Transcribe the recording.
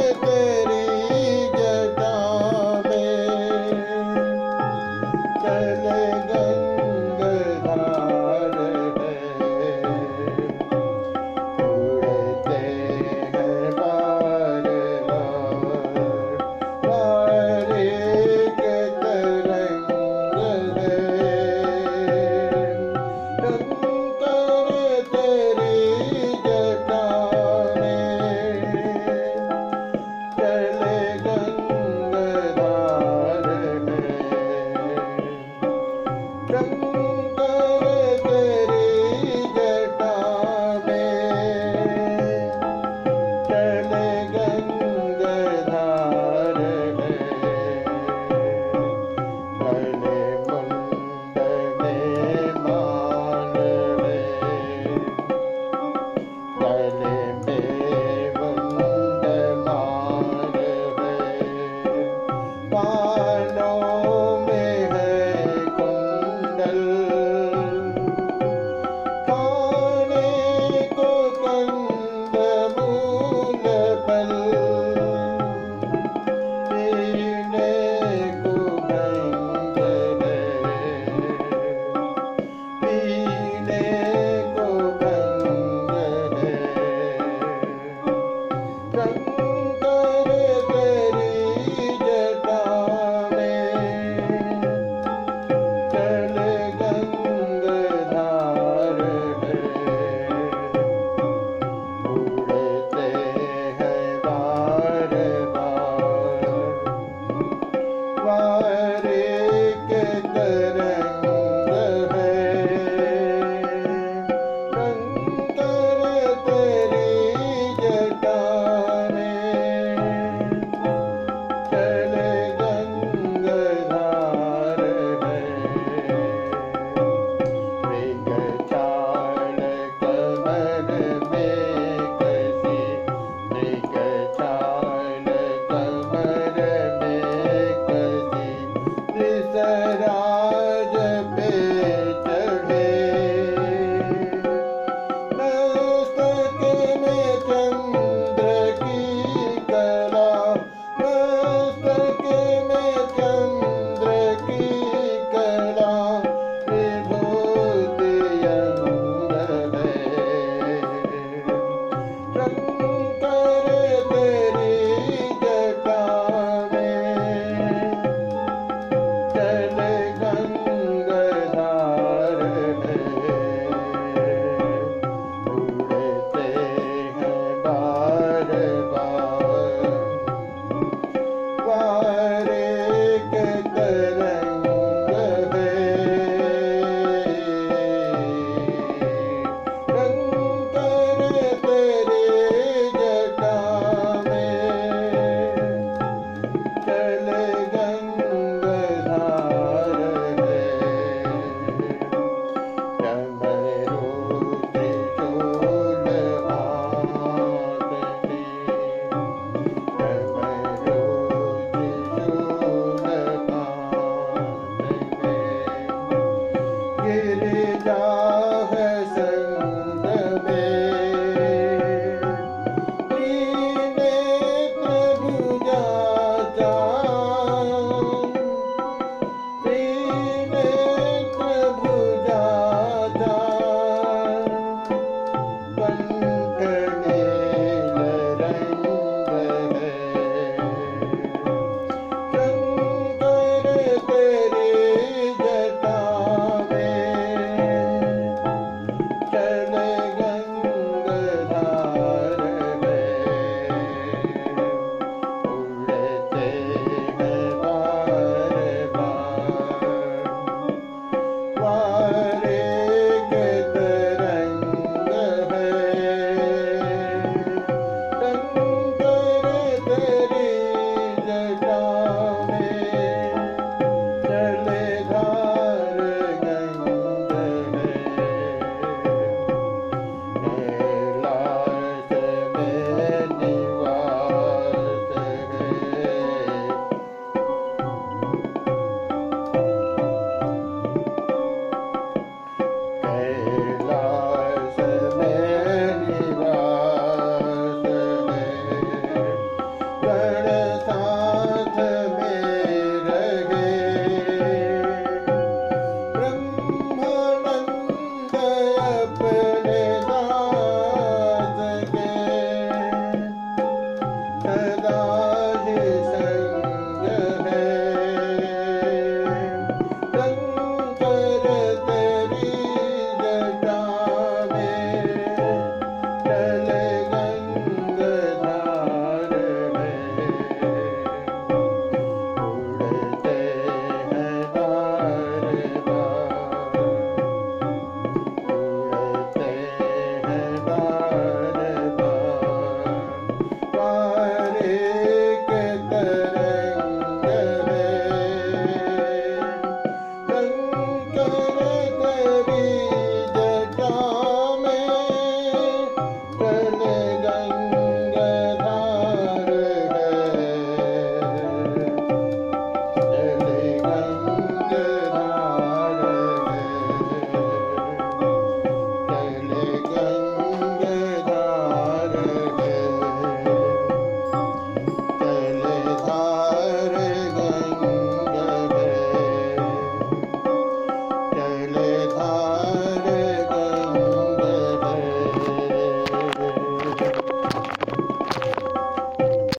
तेरी शंकर Amen.